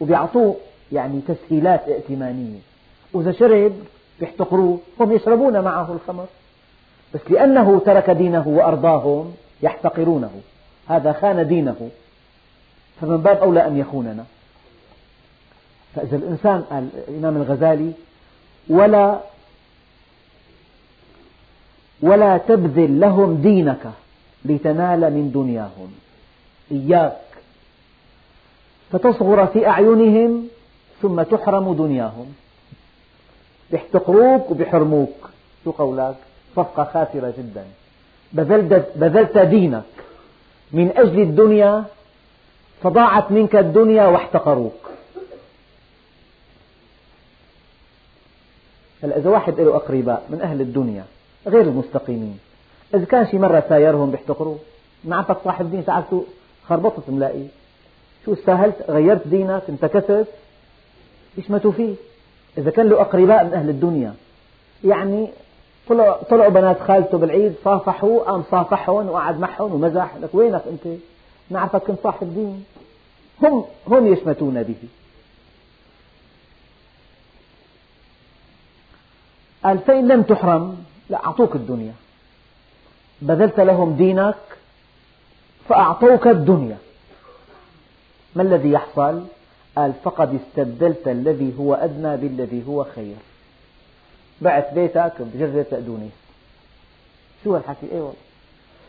وبيعطوه يعني تسهيلات ائتمانية. وإذا شرب بيحتقروه هم يشربون معه الخمر. بس لأنه ترك دينه وأرضاهم يحتقرونه. هذا خان دينه. فمن باب أولى أن يخوننا. فإذا الإنسان قال الإمام الغزالي ولا ولا تبذل لهم دينك لتنال من دنياهم. إياك. فتصغر في أعينهم ثم تحرم دنياهم. بيحتقروك وبيحرموك شو قولك؟ صفقة خاسرة جدا. بذلت دينك. من أجل الدنيا فضاعت منك الدنيا واحتقروك. هلا إذا واحد له أقرباء من أهل الدنيا غير المستقيمين إذا كان شي مرة سايرهم بيحتقروه نعطك صاحب دين ساعته خربطت ملاقي. شو استاهلت؟ غيرت دينك انتكست يشمتوا فيه إذا كان له أقرباء من أهل الدنيا يعني طلعوا بنات خالته بالعيد صافحوا قام صافحهم وقعد معهم ومزح. لك وينك أنت؟ نعرفك كنت صاحب دين. هم هم يشمتون به. قال فإن لم تحرم لا أعطوك الدنيا. بذلت لهم دينك فأعطوك الدنيا. ما الذي يحصل؟ قال فقد استبدلت الذي هو أدنى بالذي هو خير. بعت بيتك بجرة بقدونس شو هالحكي؟ إيه والله.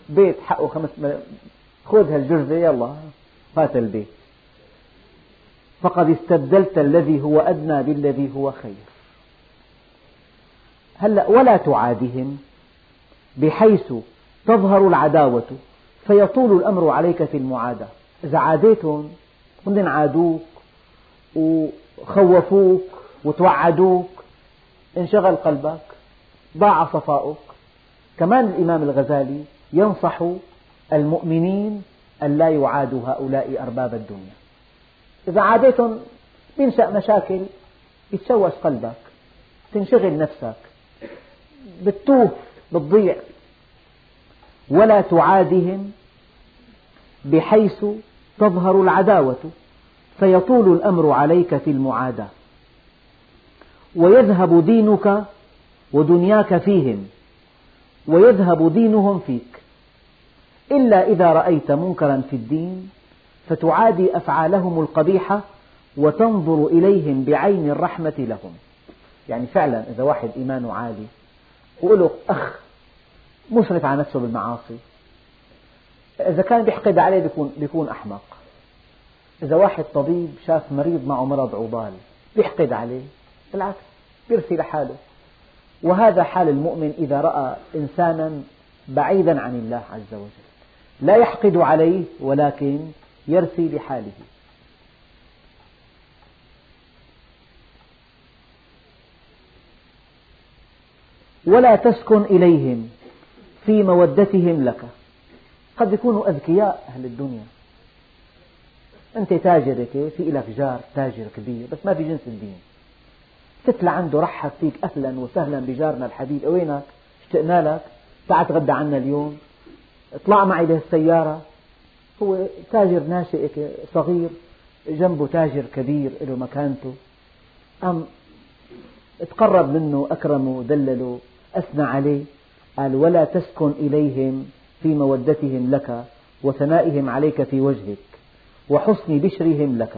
بيت حقه خمس ملايين خذ هالجرزة يلا هات البيت. فقد استبدلت الذي هو أدنى بالذي هو خير. هلأ ولا تعادهم بحيث تظهر العداوة فيطول الأمر عليك في المعاداة. إذا عاديتهم هن عادوك؟ وخوفوك وتوعدوك؟ انشغل قلبك ضاع صفاؤك. كمان الإمام الغزالي ينصح المؤمنين أن لا يعادوا هؤلاء أرباب الدنيا. إذا عاديتهم ينشأ مشاكل يتشوش قلبك تنشغل نفسك بتوه بتضيع. ولا تعادهم بحيث تظهر العداوة. فيطول الأمر عليك في المعاداة. ويذهب دينك ودنياك فيهم ويذهب دينهم فيك. إلا إذا رأيت منكرا في الدين فتعادي أفعالهم القبيحة وتنظر إليهم بعين الرحمة لهم. يعني فعلا إذا واحد إيمانه عالي وله أخ مسرف على نفسه بالمعاصي. إذا كان بيحقد عليه بيكون, بيكون أحمق. إذا واحد طبيب شاف مريض معه مرض عضال بيحقد عليه. بالعكس بيرثي لحاله. وهذا حال المؤمن إذا رأى إنسانا بعيدا عن الله عز وجل. لا يحقد عليه ولكن يرثي لحاله. ولا تسكن إليهم في مودتهم لك. قد يكونوا أذكياء أهل الدنيا. أنت تاجر في لك جار تاجر كبير بس ما في جنس الدين. ست لعنده رحب فيك أهلا وسهلا بجارنا الحبيب وينك اشتقنا لك؟ تعال تغدى عنا اليوم. اطلع معي بهالسيارة. هو تاجر ناشئ صغير جنبه تاجر كبير له مكانته. أم تقرب منه أكرمه دلله أثنى عليه. قال ولا تسكن إليهم في مودتهم لك وثنائهم عليك في وجهك وحسن بشرهم لك.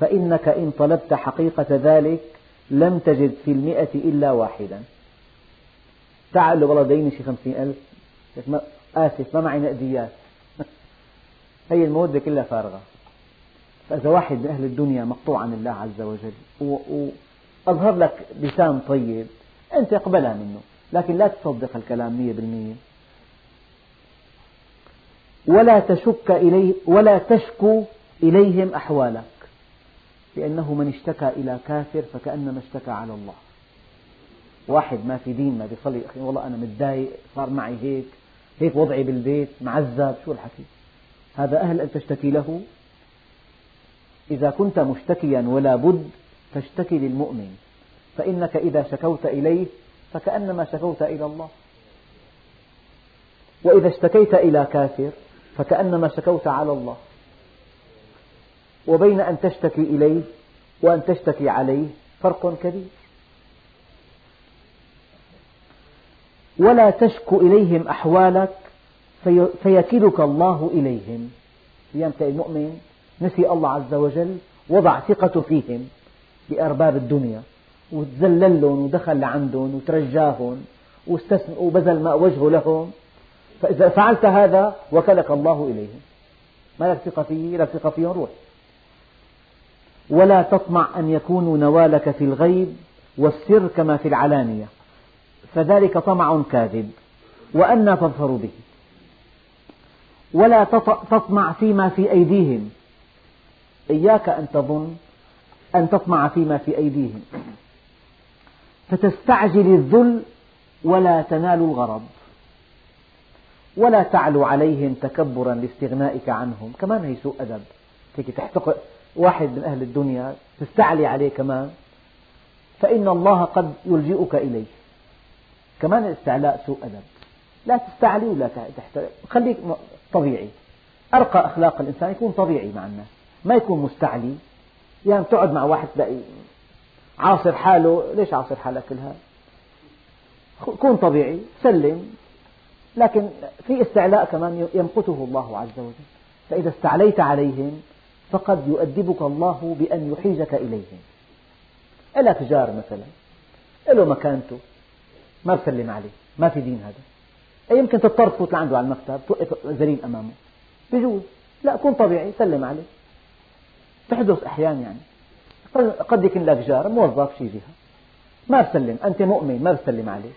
فإنك إن طلبت حقيقة ذلك لم تجد في المئة إلا واحدا. تعال له والله ديني شي خمسين ألف. آسف ما معي نقديات [laughs] هي المودة كلها فارغة. فإذا واحد من أهل الدنيا مقطوع عن الله عز وجل وأظهر لك لسان طيب أنت أقبلها منه. لكن لا تصدق الكلام مية بالمية. ولا تشك إليه ولا تشكو إليهم أحوالك لأنه من اشتكى إلى كافر فكأنما اشتكى على الله. واحد ما في دين ما بيصلي أخي والله أنا متضايق صار معي هيك هيك وضعي بالبيت معذب شو الحكي؟ هذا أهل أن تشتكي له. إذا كنت مشتكيا ولا بد فاشتكي للمؤمن فإنك إذا شكوت إليه فكأنما شكوت إلى الله. وإذا اشتكيت إلى كافر فكأنما شكوت على الله. وبين أن تشتكي إليه وأن تشتكي عليه فرق كبير. ولا تشك إليهم أحوالك فيكلك الله إليهم. أيام المؤمن نسي الله عز وجل وضع ثقته فيهم بأرباب الدنيا وتذلل لهم ودخل لعندهم وترجاهم وبذل ما وجهه لهم. فإذا فعلت هذا وكلك الله إليهم. ما لك ثقة فيه لك ثقة فيهم روح. ولا تطمع أن يكونوا نوالك في الغيب والسر كما في العلانية. فذلك طمع كاذب وأنى تظفر به. ولا تطمع فيما في أيديهم. إياك أن تظن أن تطمع فيما في أيديهم. فتستعجل الذل ولا تنال الغرض. ولا تعلو عليهم تكبرا لاستغنائك عنهم كمان هي سوء أدب. تحتقر واحد من أهل الدنيا تستعلي عليه كمان فإن الله قد يلجئك إليه. كمان الاستعلاء سوء أدب. لا تستعلي ولا تحترم خليك طبيعي. أرقى أخلاق الإنسان يكون طبيعي مع الناس. ما يكون مستعلي. يعني تقعد مع واحد تلاقي عاصر حاله. ليش عاصر حالك كل هذا كون طبيعي. سلم. لكن في استعلاء كمان يمقته الله عز وجل. فإذا استعليت عليهم فقد يؤدبك الله بأن يحيجك إليهم لك جار مثلا؟ له مكانته؟ ما بسلم عليه. ما في دين هذا. يمكن تضطر تفوت لعنده على المكتب توقف ذليل أمامه. بجوز. لا كن طبيعي. سلم عليه. تحدث أحيانا يعني. قد يكون لك جار موظف شي جهة. ما بسلم أنت مؤمن ما بسلم عليه.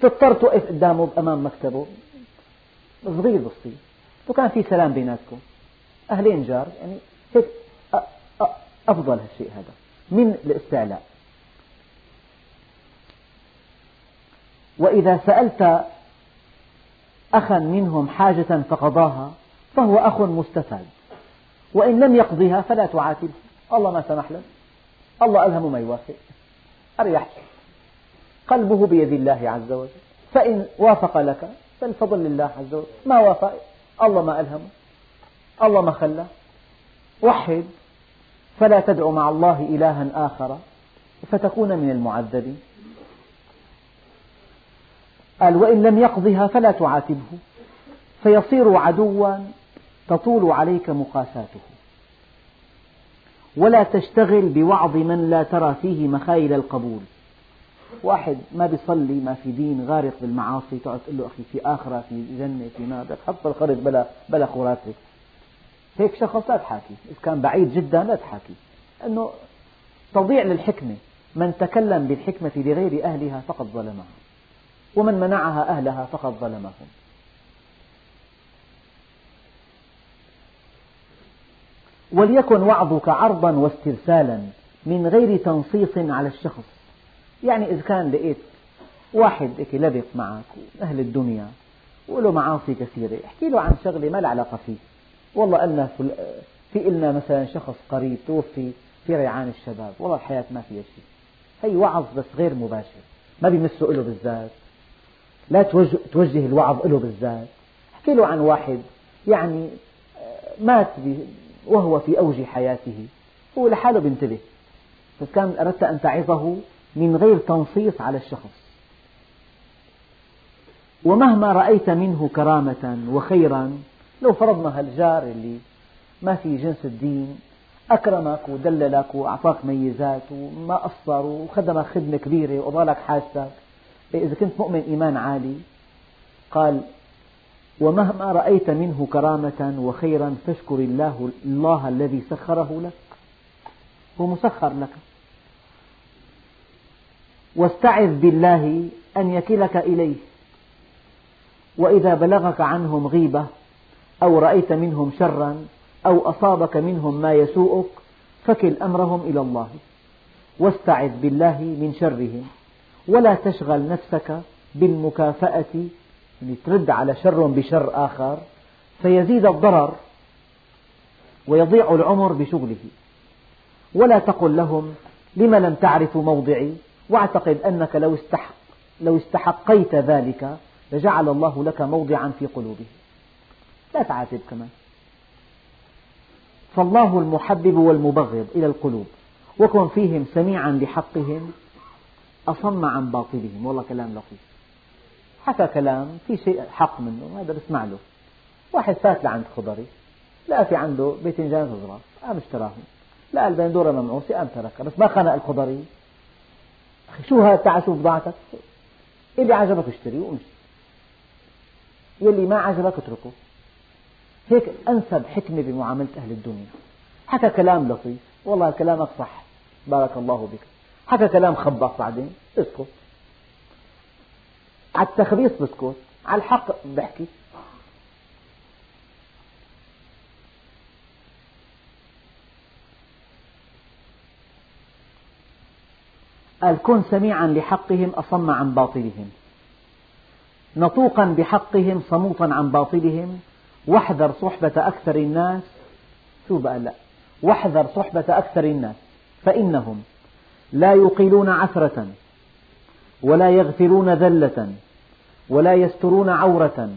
تضطر توقف قدامه أمام مكتبه. صغير بسيط. وكان في سلام بيناتكم. أهلين جار يعني هيك أفضل هالشيء هذا من الاستعلاء. وإذا سألت أخا منهم حاجة فقضاها فهو أخ مستفاد. وإن لم يقضها فلا تعاتبه. الله ما سمح له. الله ألهم ما يوافق. أريح. قلبه بيد الله عز وجل. فإن وافق لك فالفضل لله عز وجل. ما وافق الله ما ألهمه. الله ما خلى. وحد فلا تدع مع الله إلها آخر فتكون من المعذبين. قال وإن لم يقضها فلا تعاتبه. فيصير عدوا تطول عليك مقاساته. ولا تشتغل بوعظ من لا ترى فيه مخايل القبول. واحد ما بيصلي ما في دين غارق بالمعاصي تقعد تقول له أخي في آخرة في جنة في نار تحط الخرج بلا بلا خرافة. هيك شخص لا تحاكي. إذا كان بعيد جدا لا تحاكي. أنه تضيع للحكمة. من تكلم بالحكمة لغير أهلها فقد ظلمها ومن منعها أهلها فقد ظلمهم. وليكن وعظك عرضا واسترسالا من غير تنصيص على الشخص. يعني إذا كان لقيت واحد هيك لبق معك أهل الدنيا وله معاصي كثيرة احكي له عن شغلة ما لها علاقة فيه. والله أن في إلنا مثلا شخص قريب توفي في ريعان الشباب والله الحياة ما فيها شيء. هي وعظ بس غير مباشر ما بيمسه له بالذات لا توجه, توجه الوعظ له بالذات. احكي له عن واحد يعني آه، مات وهو في أوج حياته هو لحاله بينتبه. بس كان أردت أن تعظه من غير تنصيص على الشخص. ومهما رأيت منه كرامة وخيرا لو فرضنا هالجار اللي ما في جنس الدين أكرمك ودللك وأعطاك ميزات وما قصر وخدمك خدمة كبيرة وأضالك حاجتك. إذا كنت مؤمن إيمان عالي قال ومهما رأيت منه كرامة وخيرا فاشكر الله الله الذي سخره لك. هو مسخر لك. واستعذ بالله أن يكلك إليه. وإذا بلغك عنهم غيبة أو رأيت منهم شرا أو أصابك منهم ما يسوءك فكل أمرهم إلى الله. واستعذ بالله من شرهم ولا تشغل نفسك بالمكافأة يعني ترد على شر بشر آخر. فيزيد الضرر ويضيع العمر بشغله. ولا تقل لهم لم لم تعرفوا موضعي واعتقد أنك لو, استحق لو استحقيت ذلك لجعل الله لك موضعا في قلوبهم. لا تعاتب كمان. فالله المحبب والمبغض إلى القلوب وكن فيهم سميعا لحقهم أصم عن باطلهم. والله كلام لطيف. حكى كلام في شيء حق منه هذا بسمع له. واحد فات لعند خضري لقى في عنده باذنجان صغار قام اشتراهم. لقى البندورة ممعوسة قام تركها بس ما خانق الخضري. أخي شو هذا تعال شوف بضاعتك اللي عجبك اشتريه وامشي. يلي ما عجبك اتركه. هيك أنسب حكمة بمعاملة أهل الدنيا. حكى كلام لطيف والله كلامك صح. بارك الله بك حكى كلام خبص بعدين اسكت. على التخبيص بسكت على الحق بحكي. قال كن سميعا لحقهم أصم عن باطلهم. نطوقا بحقهم صموتا عن باطلهم. واحذر صحبة أكثر الناس. شو بقى لا واحذر صحبة أكثر الناس. فإنهم لا يقيلون عثرة ولا يغفرون ذلة ولا يسترون عورة